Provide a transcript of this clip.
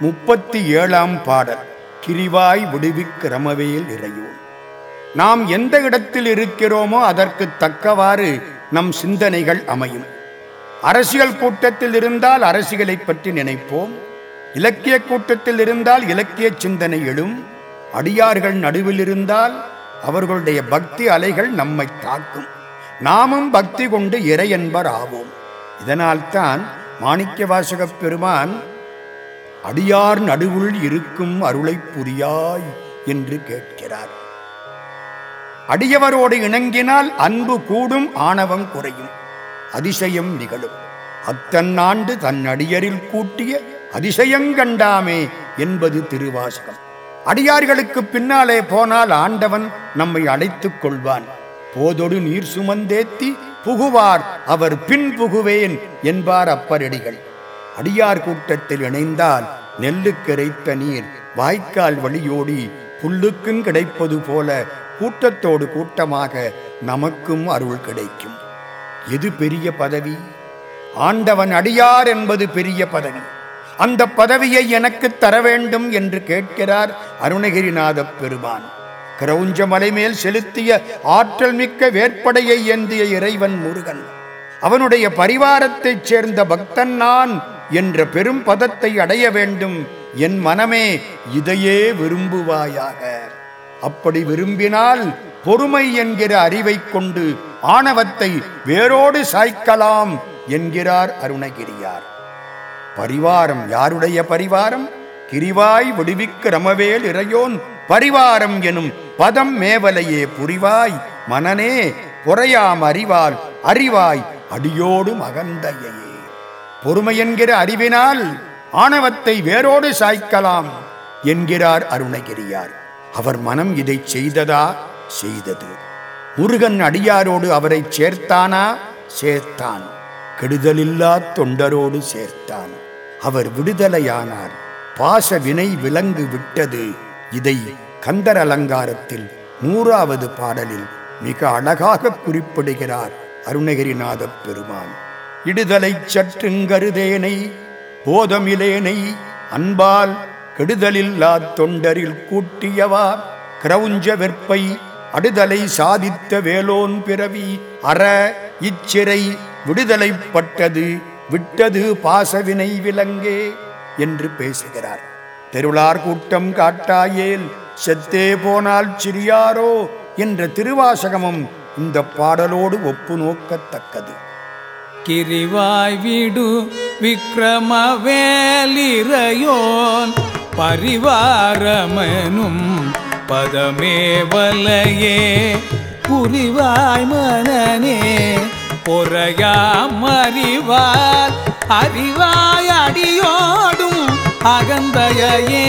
முப்பத்தி ஏழாம் பாடல் கிரிவாய் விடுவிக் ரமவேல் இறையோன் நாம் எந்த இடத்தில் இருக்கிறோமோ அதற்கு தக்கவாறு நம் சிந்தனைகள் அமையும். அரசியல் கூட்டத்தில் இருந்தால் அரசியலை பற்றி நினைப்போம். இலக்கிய கூட்டத்தில் இருந்தால் இலக்கிய சிந்தனை எழும். அடியார்கள் நடுவில் இருந்தால் அவர்களுடைய பக்தி அலைகள் நம்மை தாக்கும். நாமும் பக்தி கொண்டு இறை என்பர் ஆவோம். இதனால்தான் மாணிக்க வாசகப் பெருமான் அடியார் நடுவுள் இருக்கும் அருளைப் புரியாய் என்று கேட்கிறார். அடியவரோடு இணங்கினால் அன்பு கூடும் ஆணவம் குறையும். அதிசயம் நிகழும். அத்தன் ஆண்டு தன் அடியரில் கூட்டிய அதிசயங்கண்டாமே என்பது திருவாசகம். அடியார்களுக்கு பின்னாலே போனால் ஆண்டவன் நம்மை அழைத்துக் கொள்வான். போதொடு நீர் சுமந்தேத்தி புகுவார். அவர் பின் புகுவேன் என்பார் அப்பரடிகள். அடியார் கூட்டத்தில் இணைந்தால் நெல்லுக்கிரைத்த நீர் வாய்க்கால் வழியோடி புல்லுக்கும் கிடைப்பது போல கூட்டத்தோடு கூட்டமாக நமக்கும் அருள் கிடைக்கும். எது பெரிய பதவி? ஆண்டவன் அடியார் என்பது பெரிய பதவி. அந்த பதவியை எனக்கு தர வேண்டும் என்று கேட்கிறார் அருணகிரிநாத பெருமான். கிரௌஞ்ச மலை மேல் செலுத்திய ஆற்றல் மிக்க வேட்படையை ஏந்திய இறைவன் முருகன். அவனுடைய பரிவாரத்தைச் சேர்ந்த பக்தன் நான். என்ற பெரும் பதத்தை அடைய வேண்டும் என் மனமே இதையே விரும்புவாயாக. அப்படி விரும்பினால் பொறுமை என்கிற அறிவைக் கொண்டு ஆணவத்தை வேரோடு சாய்க்கலாம் என்கிறார் அருணகிரியார். பரிவாரம் யாருடைய பரிவாரம்? கிரிவாய் விடுவிக்க ரமவேல் இறையோன் பரிவாரம் எனும் பதம் மேவலையே புரிவாய் மனனே பொறையாம் அறிவால் அறிவாய் அடியோடு மகந்தையே. பொறுமை என்கிற அறிவினால் ஆணவத்தை வேரோடு சாய்க்கலாம் என்கிறார் அருணகிரியார். அவர் மனம் இதை செய்ததா? செய்தது. முருகன் அடியாரோடு அவரை சேர்த்தானா? சேர்த்தான். கெடுதலில்லா தொண்டரோடு சேர்த்தான். அவர் விடுதலையானார். பாச வினை விலங்கு விட்டது. இதை கந்தர் அலங்காரத்தில் நூறாவது பாடலில் மிக அழகாக குறிப்பிடுகிறார் அருணகிரிநாத பெருமான். இடுதலை சற்றுங்கருதேனை போதமிலேனை அன்பால் கெடுதலில்லா தொண்டரில் கூட்டியவா? கிரவுஞ்ச வெற்பை அடுதலை சாதித்த வேலோன் பிறவி அற இச்சிறை விடுதலைப்பட்டது விட்டது பாசவினை விலங்கே என்று பேசுகிறார். தெருளார் கூட்டம் காட்டாயேல் செத்தே போனால் சிறியாரோ? என்ற திருவாசகமும் இந்த பாடலோடு ஒப்பு நோக்கத்தக்கது. கிரிவாய் விடு விக்ரமவேலிரையோன். பரிவாரமனும் பதமே வலையே புரிவாய் மனனே பொறையாம் அறிவார். அறிவாய் அடியோடும் அகந்தையே